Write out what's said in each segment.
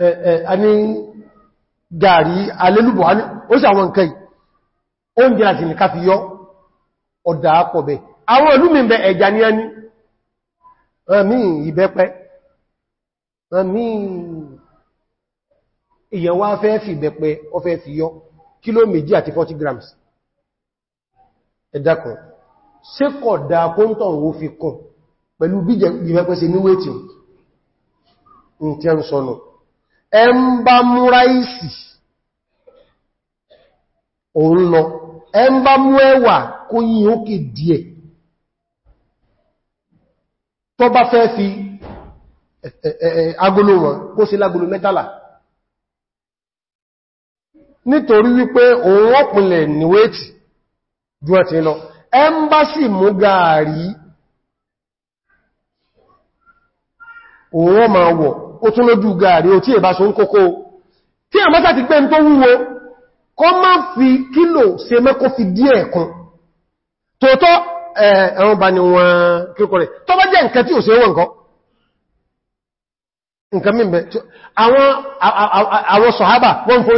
ẹni gàrí alélùbọ̀ ó sì àwọn nǹkan oúnjẹ àti nìká fi yọ ọ̀dà àpọ̀bẹ̀ àwọn olúmi bẹ ẹja ní ẹni ẹ̀mí ìbẹ́pẹ́ ẹ̀mí ìyẹ̀wà fẹ́ fi ìbẹ́pẹ́ ọ fẹ́ fi yọ kílò méjì àti 40 grams ẹ̀dàkùn ṣe kọ̀ dáa kó ń tàn wó fi kàn pẹ̀lú bí ìbẹ́pẹ́ ṣe ní wéètì tí a ẹ ń bá mú ráìsì òun lọ ẹ mú ẹ̀wà kó yí òkè díẹ̀ tó bá fẹ́ fi agolo wọn kó sí lágolo mẹ́tàlá nítorí wípé òun ju lọ otu tún lójú gààrí ó tí tí a mọ́sá ti pé ń tó wúwo kó má fi kílò se mẹ́kó fi díẹ̀ kan tóótọ́ ẹ̀rùn bá ní wọn kíkọ́ rẹ̀ tó bá jẹ́ nǹkan tí ò se wọ́n nǹkan nǹkan mímẹ̀ àwọn sọ̀hábà wọ́n fó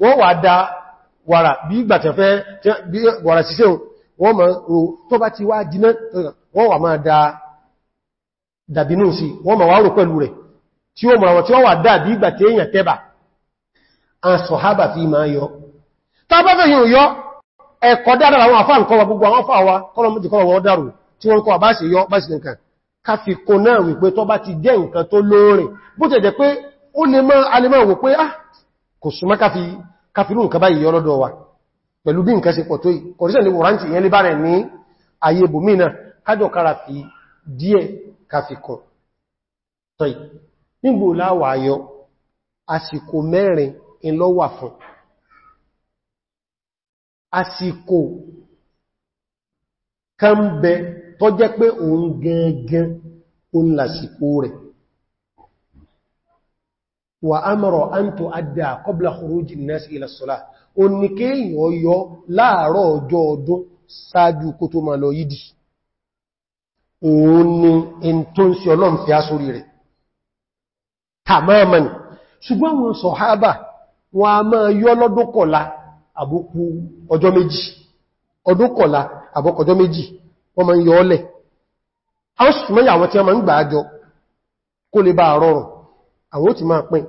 wọ́n wà dá wàrà bí ìgbàtẹ̀fẹ́ wàrà síṣẹ́ wọ́n mọ̀ ro tó bá ti wá jiná wọ́n wà máa dá dàbínú sí wọ́n ma wá rò pẹ̀lú rẹ̀ tí ó mọ̀ tí wọ́n wà dá bí ìgbàtẹ̀ èèyàn tẹ́bà fi máa yọ tá bá yọ ẹ̀kọ́ wa tí wọ́n náà wípé tó bá ti jẹ́ nǹkan tó kò súnmọ́ káfírú nǹkan báyìí yọ lọ́dọ̀ wa pẹ̀lú bí nǹkan ṣe pọ̀ tó yìí kọ̀díṣẹ̀ ní wòrántì ìyẹn lè bá rẹ̀ ní ayé bòmínà kájọ kára fi díẹ̀ káfikọ̀ tọ́ì nígbò láwàáyọ àsìkò mẹ́rin ìlọ́wà fún àsìkò kan bẹ pé òun gangan òun lásìkò rẹ̀ wa أن تؤدى قبل خروج الناس إلى الصلاة oníkéyìn ọyọ́ láàárọ̀ ọjọ́ ọdún sáájú kó tó máa lọ yídì òun ni in tó ń sí ọlọ́m fi ásórí rẹ̀ tàmáàmà ṣùgbọ́n wọn sọ wọn a máa yọ́ lọ́dọ́kọ̀lá àbúkú yọ àwọn sùsùmọ́yà àwọn ń gbà kó lè bá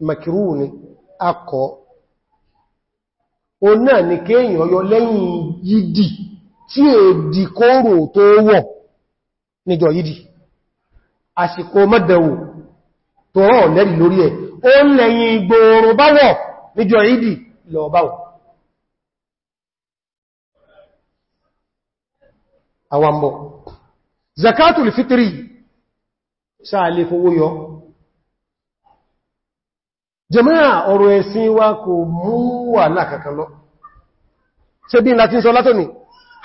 makiru ni akọ o náà ni kéèyàn yọ lẹ́yìn yídì tí è dì kóòrò tó wọ̀ níjọ yídì àsìkò mọ́dẹ̀wò tó rọ̀ lẹ́rì lórí ẹ̀ o ń lẹ́yìn gbòòrò báwọ̀ níjọ yídì lọ báwọ̀ àwàmọ̀ zakatul fitri sáà lè fowó jẹmáà ọ̀rọ̀ ẹ̀sìn wa kò mú wà lákàkà lọ ṣe bí láti sọ látọ̀ ni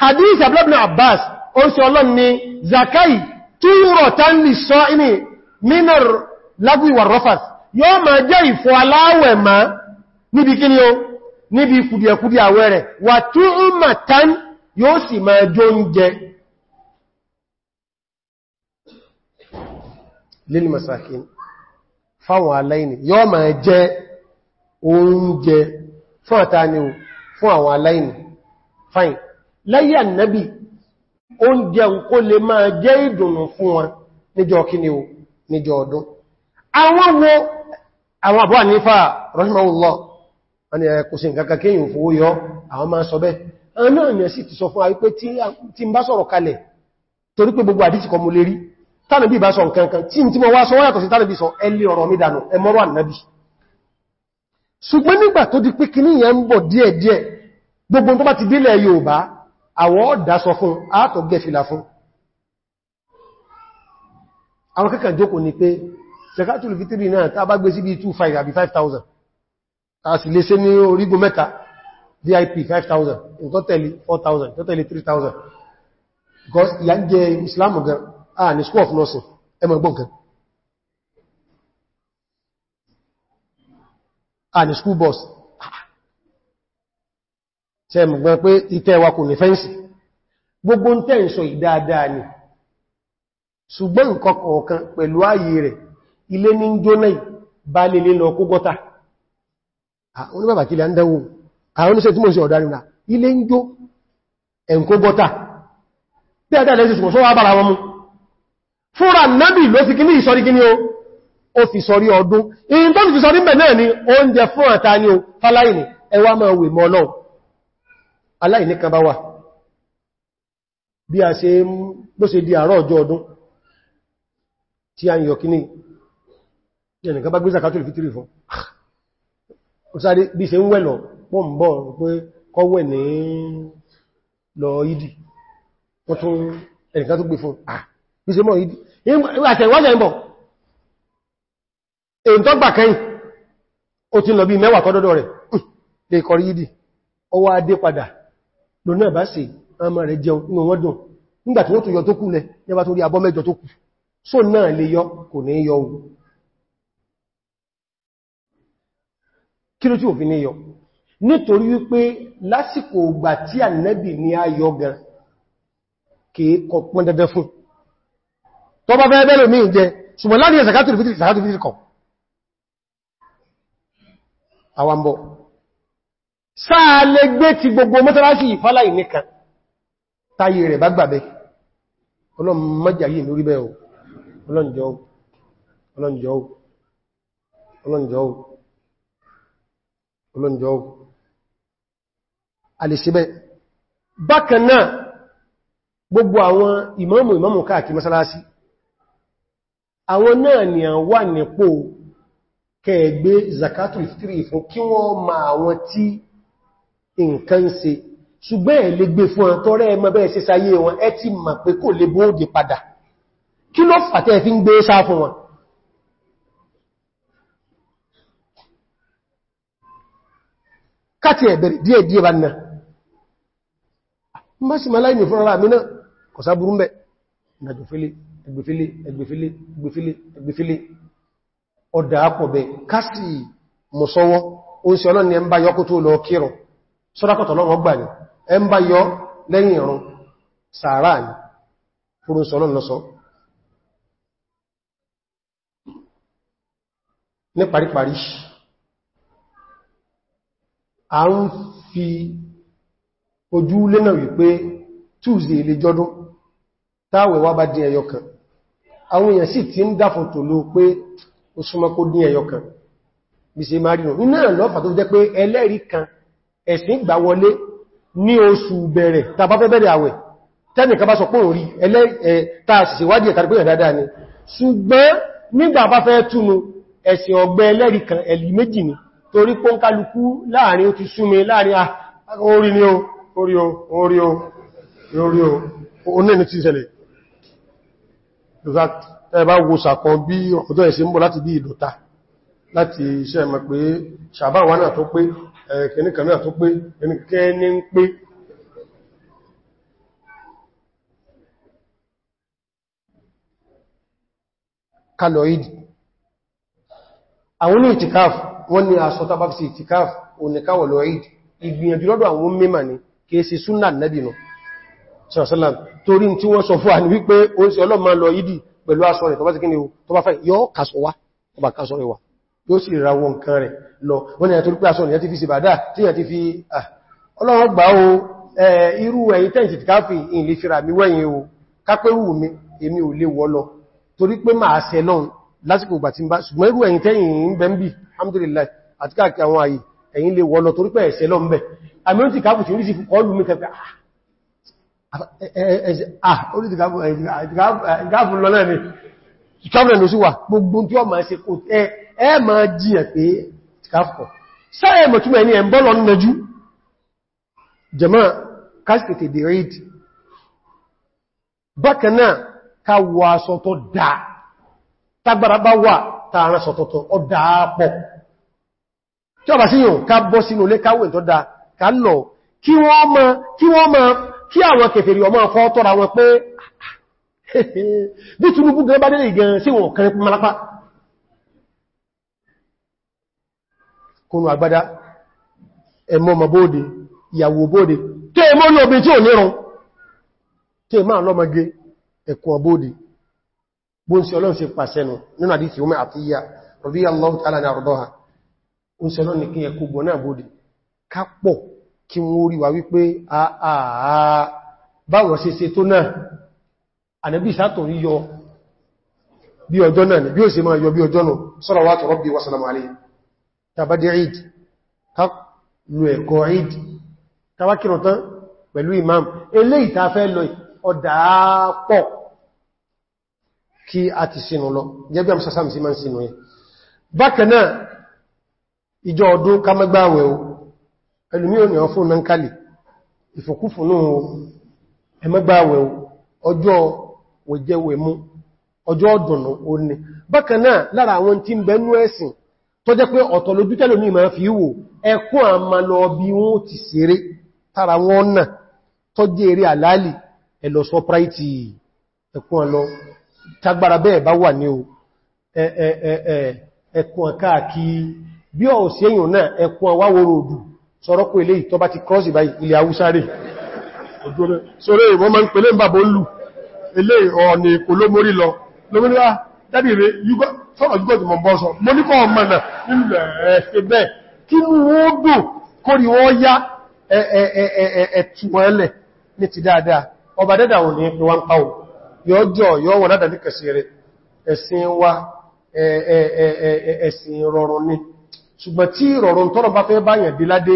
hadith abúlábìnà abbas ó sì ọlọ́n ni zakai túrọ̀ tán lè sọ inì minar lagwiwa rofas yóò máa jẹ́ ìfọ́ aláwẹ̀ ma níbi kí ni ó níbi kùdìẹ̀kùdì àwẹ̀ rẹ̀ wà túrùmà fáwọn aláìní yóò máa jẹ oúnjẹ fún àtàni o fún àwọn aláìní fine láyé ànábì oúnjẹ kó lè máa jẹ́ ìdùnnú fún wọn níjọ kíni o níjọ ọdún àwọn wo àwọn àbúwà nífà rahimahullah wọn àwọn tánàbí bá sọ nǹkankan tí tí mo wá sọ wáyàtọ̀ sí tánàbí sọ ẹlẹ́ ọ̀rọ̀ mi dànù ẹmọ́rọ̀ ànàbí ṣùgbọ́n nígbà tó di pé kìní yẹn ń bọ̀ díẹ̀díẹ̀ gbogbo tó bá ti délẹ̀ Yorùbá àwọ̀ ọ̀dá sọ fún àátọ̀ gẹ̀fìlà fún àwọn kẹ́kàn jókòó ni pé zakatul fitri náà tá bá gbé sí bí 2,500 àbí 5,000 a sì lè ṣe ní orígun mẹ́ta vip 5,000 ìtọ́tẹ̀lì 4,000 ìtọ́tẹ̀lì 3,000 because ìyà ń jẹ Islam gan à ah, ní school of nursing ẹmọ ẹgbọ́n kan à ah, ní school bus ṣe mọ̀ gbọ́n pé ìtẹ́wà kò ní fẹ́ǹsì gbogbo ń tẹ́ ìṣọ ìdáadáa ni ṣùgbọ́n nǹkan kọ̀ọ̀kan pẹ̀lú ààyè rẹ̀ ilé ní jóná bá lè lè lọ kó gọ́ta àwọn ah, bàbá kí lè ń dánwò wọn mú fúnra nábì ló fi kí ní ìsọ̀rí o ó fi sọ̀rí ọdún in tó fi sọ̀rí mẹ́ náà ni oúnjẹ fún àta ni o fáláìní ẹwà máa wè mọ́ náà aláìní kan bá wà bí a ṣe bó ṣe di àárọ̀ ọjọ́ ọdún tí a ń yọ kíní ẹnìkan bá gbéza kátólì fún ẹnìkan tó gbé fún ah ìṣe mọ̀ ìdí àti ìwájẹ̀ ìbọ̀ èyí tó gbà kẹ́yìn ó ti lọ bí mẹ́wàá tọ́dọ́dọ́ rẹ̀ lè kọrí ìdí ọwọ́ adé padà lónà bá sì ọmọ rẹ̀ jẹun inú wọn yọ yọ yọ nítorí wípé lásìkò ògbà tí ayọ gan kìí tó bá fẹ́ bẹ́rẹ̀ mí jẹ ṣùgbọ́n láti ẹ̀ zakatul fitri zakatul fitri kọ̀ àwàmbọ̀ sáà lè gbé ti gbogbo mọ́sánásí ìfálà ìníkan táyé rẹ̀ bá gbàbẹ́ ọlọ́njọ́ alìsíbẹ̀ bákan náà gbogbo àwọn ìmámù ìmámù káàkiri masalasi àwọn náà ni à ń wà nípò kẹgbé zakatul fitri fún kí wọ́n ma àwọn tí nǹkan ṣe ṣùgbọ́n ẹ̀ lè gbé fún àtọ́rẹ ẹmọ bẹ́ẹ̀ sí sáyé wọn ẹ ti mọ̀ pé kò lè bóòdì padà kí ló fàtẹ́ fi ń gbé sá fún wọn káti ẹ̀bẹ̀rẹ̀ díẹ̀ díẹ̀ bá nà mọ́sí ma láì ní fún ara mi náà kọ̀sá burú mẹ́ ìrìnàjò fẹ́lẹ̀ ẹgbẹ̀fílé ẹgbẹ̀fílé ẹgbẹ̀fílé egbefili ọ̀dà àpọ̀bẹ̀ kásì mọ̀sọ́wọ́ ó ń se ọlọ́ni ẹ ń bá yọ kó tó lọ kírọ sọ́dákọ̀tọ̀ lọ́wọ́ gbà ní a fi ojú lẹ́nà wípé táwẹ̀ wá bá dín ẹyọkan àwọn èèyàn sì ti ń dáfún tó ló pé ó súnmọ́ kó dín ẹyọkan bí ṣe máa rí nù náà lọ́fà tó jẹ́ pé ẹlẹ́rìí kan ẹ̀sìn gbà wọlé ní oṣù bẹ̀rẹ̀ tàbá fẹ́ ni ṣùgbọ́n nígbà bá fẹ́ túnu ẹ̀sìn ọgbẹ́ ẹlẹ́rìí kan ẹ̀lì méjì ni torí pọ́n kálukú láàrin ó ti súnmi láàrin ah, orí ni ó orí o orí o oní ẹni tí ìṣẹ̀lẹ̀ tẹ́ẹ̀bá wo sàkọ bí ọjọ́ ìsin bọ́ láti bí ìdọ̀ta láti iṣẹ́ mọ̀ pé ṣàbáwà náà tó pé ẹ̀kẹ́nìkan náà tó pé ẹnikẹ́ni ń pé kaloid àwọn ní ìtìkáf wọ́n ní aṣọ tàbí ìtìkáf òníkáwọ̀ lọ́id ìgbìyànjú lọ́dọ̀ àwọn mímọ̀ ní kèèsì súnnà nẹ́bìnà sọ̀rọ̀sọ́làm torí tí wọ́n sọ fún wípé o ń ṣe ọlọ́mà lọ ìdí pẹ̀lú aṣọ rẹ̀ tó ti kíni o tó bá fẹ́ yóò kàṣọ wá ọba kàṣọ rẹ̀ wà yóò sì ra wọn nǹkan rẹ̀ lọ wọ́n ni àtorí pé aṣọ rẹ̀ ti fi sìbàdá tí yà ti fi ọlọ́wọ́ gbà o irú ẹ̀yìn tẹ́ǹtì ti káfì ìlè fira mi wẹ́yìn o kápẹ́rù mi èmi ò lè wọ́ lọ torí pé máa ṣẹ náà lásìkò ìgbà tí ń bá ṣùgbọ́n irú ẹ̀yìn tẹ́yìn ń bẹ ń bì alhamdulillah àti káàkiri àwọn àyè ẹ̀yìn lè wọ́ lọ torí pé ẹ̀ṣẹ̀ lọ ń bẹ̀ àmì ó ti káàkiri sí fún kọlù kẹfẹ́ ah ìgáàfún lọ lẹ́ni ìkáàfún lọ sí wà gbogbo tí ọ ma ṣe kò tẹ́ ẹ ma jíyà pé ìkáàfún sáyẹ̀ mọ̀túnmọ̀ ẹni ẹ̀mbọ́ lọ nẹjú jẹmọ́ kásìtẹ̀ dẹ̀ ríd bákanáà ká wà sọ́tọ̀ dá tágbàrà bá wà tààrà sọ́tọ̀tọ̀ ọ dáápọ̀ tí kí àwọn kefere ọmọ ọkọ̀ tọ́ra wọn pé bí Tinubu gan bá délé gan sí wọn kẹrin pín malapa kónú àgbádá ẹmọ́ ọmọ bóòdè ìyàwó bóòdè tí èmọ́ ní obin tí ò nírun tí èmọ́ àlọ́mọgé ẹ̀kùn ọbóòdè bó ẹkùn kí wọ́n rí wa wípé àà báwọn ṣe ṣe tó náà ànábì sátọ̀ rí yọ bí ọjọ́ náà ni bí ó ṣe máa yọ bí ọjọ́ náà salawatu rabbi wa salamu alayhi ìd imam eléyìí tá fẹ́ lọ ọ̀dà pọ̀ kí a ti sínú lọ jẹ́bí àmì ìjọ ọdún ká má ẹlùmí ò ní ọ fún nankali ìfòkúfùn náà ẹmẹ́gbàwẹ̀ ọjọ́ mú ọjọ́ ọdùnnà ó ní lára àwọn tí ń bẹnú ẹ̀sìn tó jẹ́ pé ọ̀tọ̀ lójú ma fi lọ bí wọ́n náà àwáwòrò sọ̀rọ̀kù ilé ìtọ́ bá ti kọ́sì báyìí ilẹ̀ àwúsáré sọ̀rọ̀ ìwọ́n ma ń pèlé ń bàbá olù ilé ọ̀nà èkó ló mórí lọ lómìnira dábì rẹ̀ sọ́rọ̀ jùgbọ́ ti mọ̀ bọ́ sọ mọ́níkọ́ ọmọdà nílẹ̀ ẹ̀ṣẹ́ bẹ́ẹ̀ kí mú wọ́n dùn kórí wọ́n yá ẹ̀tù ẹlẹ̀ ní ti dáadáa ọba dẹ́dà ò ní pé wọ́n pàwọ̀ yọjọ́ yọ wọ́n dádà tí rọrùn tọ́rọ bá fẹ́ báyàn dé ládé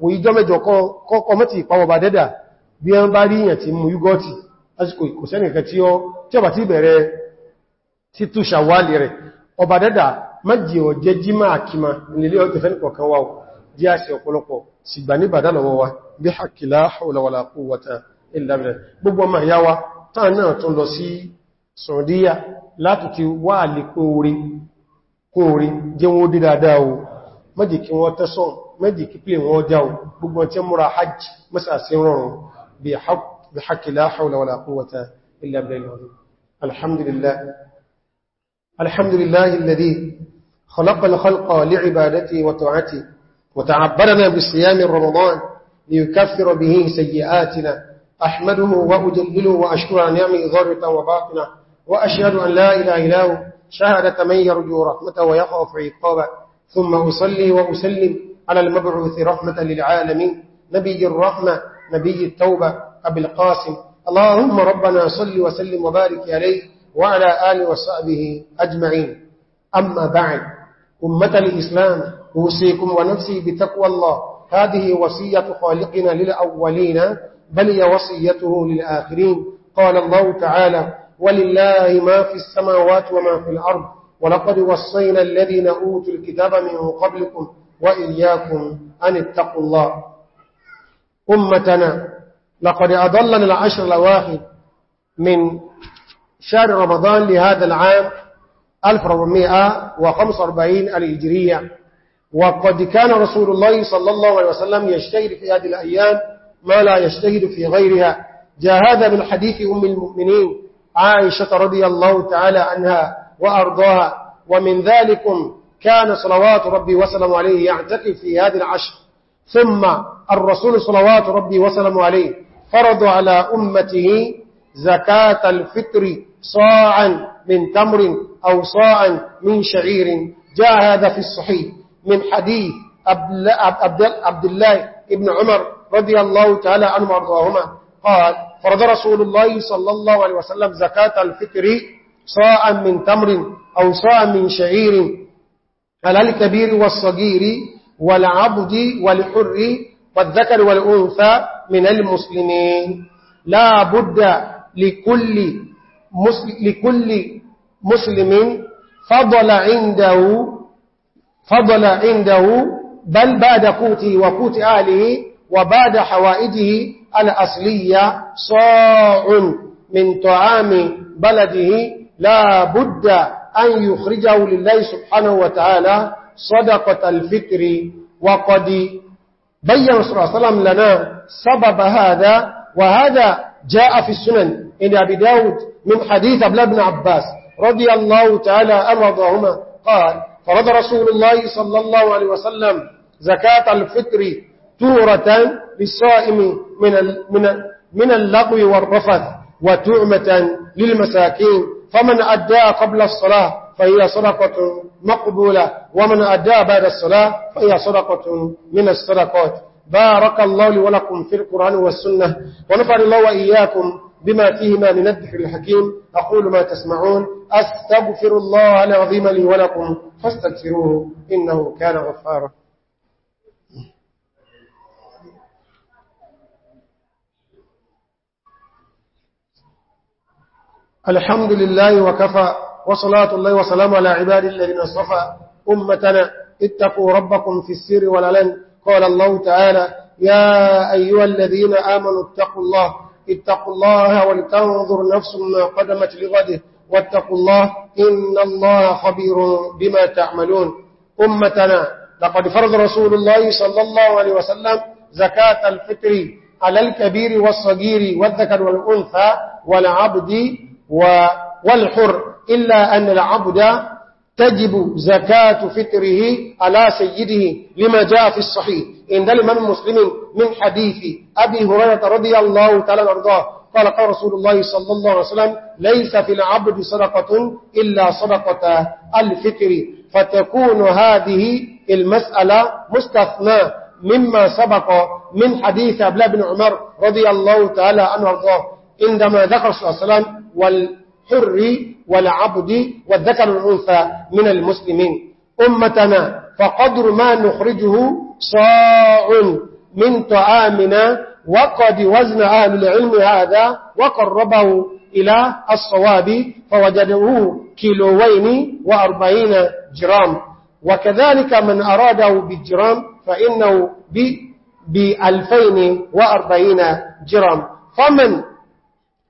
wò ìjọ mẹ́jọ kọ́kọ́ mẹ́tì ìpawọ̀bà dẹ́dà bí ẹn bá ríyàn ti mú yúgọ́tì lásìkò kò sẹ́nìkan tí ó tí ọba ti bẹ̀rẹ̀ sí tú ṣàwálì rẹ̀ ọba dẹ́dà mẹ́jì ọ̀ jẹ́ jímá wala quwwata illa billah gbogbo ọmọ ìyá wa táà náà tún lọ sí sọ̀díyà láti ti wà lè kí wọ́n tẹ́sọ̀n méjì kíplé wọn jáun gbogbo tí múra hajj mọ́sàsí rọrùn bí haqqi la hawla wala quwwata illa alhamdulillah alladhi khalaqa khalqa li'ibadati wa ta'ati wa ta'abbarana bi siyami ramadan liyukaffira bihi sayyi'atina ahmaduhu wa ujallilu wa ashkura ni'amihi zahiratan wa batinah وأشهد أن لا إله إله شهادة من يرجو رحمته ويخاف عقابه ثم أصلي وأسلم على المبعوث رحمة للعالمين نبي الرحمة نبي التوبة أبي القاسم اللهم ربنا صل وسلم وبارك عليه وعلى آل وصحبه أجمعين أما بعد أمة الإسلام أوصيكم ونفسي بتقوى الله هذه وصية خالقنا للأولين بل هي وصيته للآخرين قال الله تعالى ولله ما في السماوات وما في الأرض ولقد وصينا الذين أوتوا الكتاب من قبلكم وإياكم أن اتقوا الله أمتنا لقد أضلنا العشر الأواخر من شهر رمضان لهذا العام 1445 الهجرية وقد كان رسول الله صلى الله عليه وسلم يجتهد في هذه الأيام ما لا يجتهد في غيرها جاء هذا من حديث أم المؤمنين عائشة رضي الله تعالى عنها وأرضاها ومن ذلكم كان صلوات ربي وسلم عليه يعتقل في هذه العشر ثم الرسول صلوات ربي وسلم عليه فرض على أمته زكاة الفطر صاعا من تمر أو صاعا من شعير جاء هذا في الصحيح من حديث عبد الله ابن عمر رضي الله تعالى عنه وارضاهما قال فرض رسول الله صلى الله عليه وسلم زكاة الفطر صاعا من تمر أو صاعا من شعير على الكبير والصغير والعبد والحر والذكر والأنثى من المسلمين لا بد لكل مسلم, لكل مسلم فضل عنده فضل عنده بل بعد قوته وقوت آله وبعد حوائده الأصلية صاع من طعام بلده لا بد أن يخرجه لله سبحانه وتعالى صدقة الفكر وقد بيّن صلى الله عليه وسلم لنا سبب هذا وهذا جاء في السنن إن أبي داود من حديث أبل بن عباس رضي الله تعالى أرضهما قال فرض رسول الله صلى الله عليه وسلم زكاة الفطر تورة للصائم من, من, من اللغو والرفث وتعمة للمساكين فمن أدى قبل الصلاة فهي صدقة مقبولة ومن أدى بعد الصلاة فهي صدقة من الصدقات بارك الله لي ولكم في القرآن والسنة ونفعل الله وإياكم بما فيهما من الذكر الحكيم أقول ما تسمعون أستغفر الله العظيم لي ولكم فاستغفروه إنه كان غفارا الحمد لله وكفى وصلاة الله وسلام على عباد الذين اصطفى أمتنا اتقوا ربكم في السر وللن قال الله تعالى يا أيها الذين آمنوا اتقوا الله اتقوا الله ولتنظر نفس ما قدمت لغده واتقوا الله إن الله خبير بما تعملون أمتنا لقد فرض رسول الله صلى الله عليه وسلم زكاة الفطر على الكبير والصغير والذكر والأنثى والعبد والحر إلا أن العبد تجب زكاة فطره على سيده لما جاء في الصحيح إن دل من مسلم من حديث أبي هريرة رضي الله تعالى أرضاه قال قال رسول الله صلى الله عليه وسلم ليس في العبد صدقة إلا صدقة الفكر فتكون هذه المسألة مستثنى مما سبق من حديث أبلا بن عمر رضي الله تعالى عنه وارضاه عندما ذكر صلى الله عليه وسلم والحر والعبد والذكر الأنثى من المسلمين أمتنا فقدر ما نخرجه صاع من طعامنا وقد وزن أهل العلم هذا وقربه إلى الصواب فوجدوه كيلوين وأربعين جرام وكذلك من أراده بالجرام فإنه بألفين وأربعين جرام فمن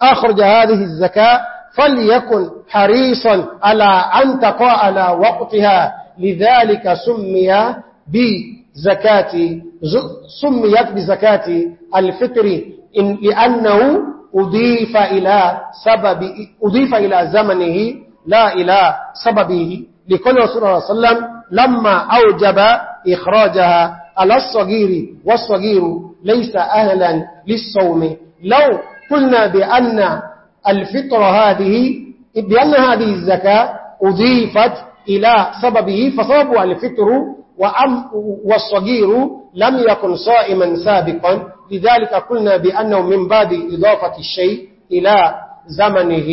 أخرج هذه الزكاة فليكن حريصا على أن تقع على وقتها لذلك سمي بزكاة سميت بزكاة الفطر إن لأنه أضيف إلى سبب أضيف إلى زمنه لا إلى سببه لكل رسول الله صلى الله عليه وسلم لما أوجب إخراجها على الصغير والصغير ليس أهلا للصوم لو قلنا بأن الفطر هذه بأن هذه الزكاة أضيفت إلى سببه فسبب الفطر والصغير لم يكن صائما سابقا لذلك قلنا بأنه من باب إضافة الشيء إلى زمنه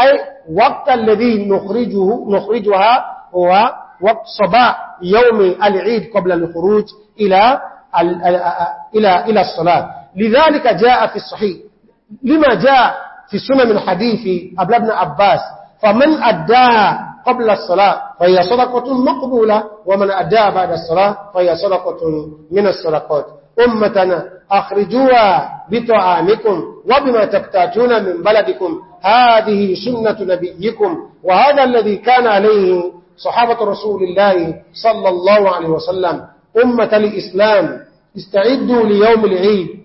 أي وقت الذي نخرجه نخرجها هو وقت صباح يوم العيد قبل الخروج إلى إلى إلى الصلاة لذلك جاء في الصحيح لما جاء في السنة من حديث أبل ابن عباس فمن أداها قبل الصلاة فهي صدقة مقبولة ومن أداها بعد الصلاة فهي صدقة من الصدقات أمتنا أخرجوها بطعامكم وبما تبتاتون من بلدكم هذه سنة نبيكم وهذا الذي كان عليه صحابة رسول الله صلى الله عليه وسلم أمة الإسلام استعدوا ليوم العيد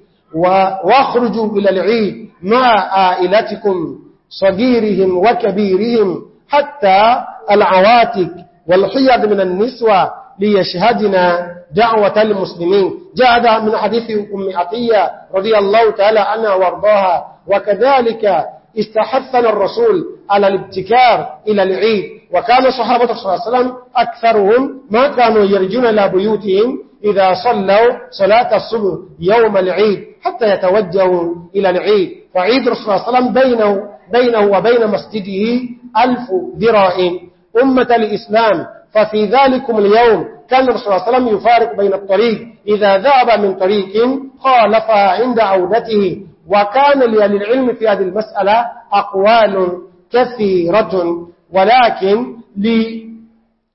واخرجوا إلى العيد مع آئلتكم صغيرهم وكبيرهم حتى العواتك والحياد من النسوة ليشهدنا دعوة المسلمين جاء هذا من حديث أم عطية رضي الله تعالى عنها وارضاها وكذلك استحثنا الرسول على الابتكار إلى العيد وكان صحابة صلى الله عليه وسلم أكثرهم ما كانوا يرجون إلى بيوتهم إذا صلوا صلاة الصبح يوم العيد حتى يتوجهوا إلى العيد وعيد رسول الله صلى الله عليه وسلم بينه, بينه وبين مسجده ألف ذراع أمة الإسلام ففي ذلكم اليوم كان رسول الله صلى الله عليه وسلم يفارق بين الطريق إذا ذهب من طريق خالفها عند عودته وكان للعلم في هذه المسألة أقوال كثيرة ولكن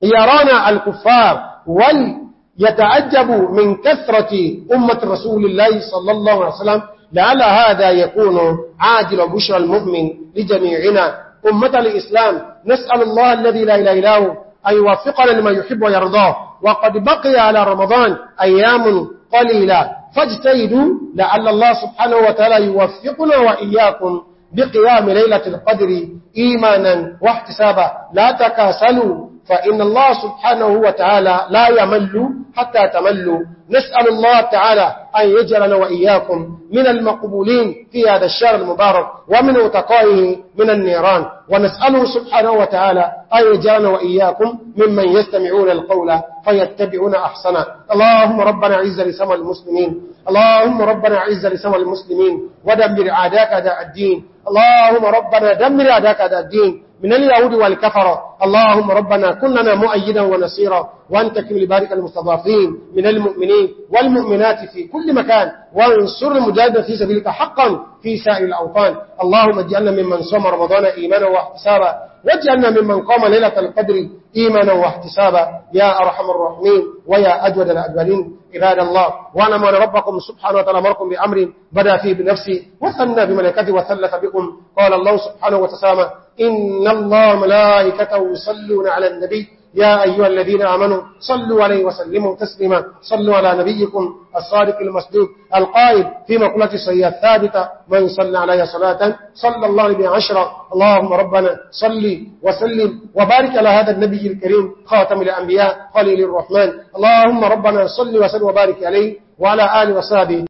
ليرانا الكفار وال يتعجب من كثرة أمة رسول الله صلى الله عليه وسلم لعل هذا يكون عادل بشرى المؤمن لجميعنا أمة الإسلام نسأل الله الذي لا إله إلا هو أن يوفقنا لما يحب ويرضاه وقد بقي على رمضان أيام قليلة فاجتهدوا لعل الله سبحانه وتعالى يوفقنا وإياكم بقيام ليلة القدر إيمانا واحتسابا لا تكاسلوا فإن الله سبحانه وتعالى لا يمل حتى تملوا نسأل الله تعالى أن يجعلنا وإياكم من المقبولين في هذا الشهر المبارك ومن أتقائه من النيران ونسأله سبحانه وتعالى أن يجعلنا وإياكم ممن يستمعون القول فيتبعون أحسنا اللهم ربنا عز لسمى المسلمين اللهم ربنا عز لسمى المسلمين ودمر عداك داء الدين اللهم ربنا دمر عداك داء الدين من اليهود والكفرة اللهم ربنا كننا مؤيدا ونصيرا وأن تكمل لبارك المستضعفين من المؤمنين والمؤمنات في كل مكان وانصر المجادة في سبيلك حقا في سائر الأوطان اللهم اجعلنا ممن صام رمضان إيمانا واحتسابا واجعلنا ممن قام ليلة القدر إيمانا واحتسابا يا أرحم الراحمين ويا أجود الأجبلين عباد الله وأنا أن ربكم سبحانه وتعالى أمركم بأمر بدأ فيه بنفسي وثنى بملكته وثلث بكم قال الله سبحانه وتسامه إن الله ملائكته يصلون على النبي يا أيها الذين آمنوا صلوا عليه وسلموا تسليما صلوا على نبيكم الصادق المسدود القائد في مقلة الصيئة الثابتة من صلى عليها صلاة صلى الله عليه عشرة اللهم ربنا صلي وسلم وبارك على هذا النبي الكريم خاتم الأنبياء قليل الرحمن اللهم ربنا صلي وسلم وبارك عليه وعلى آل وصحبه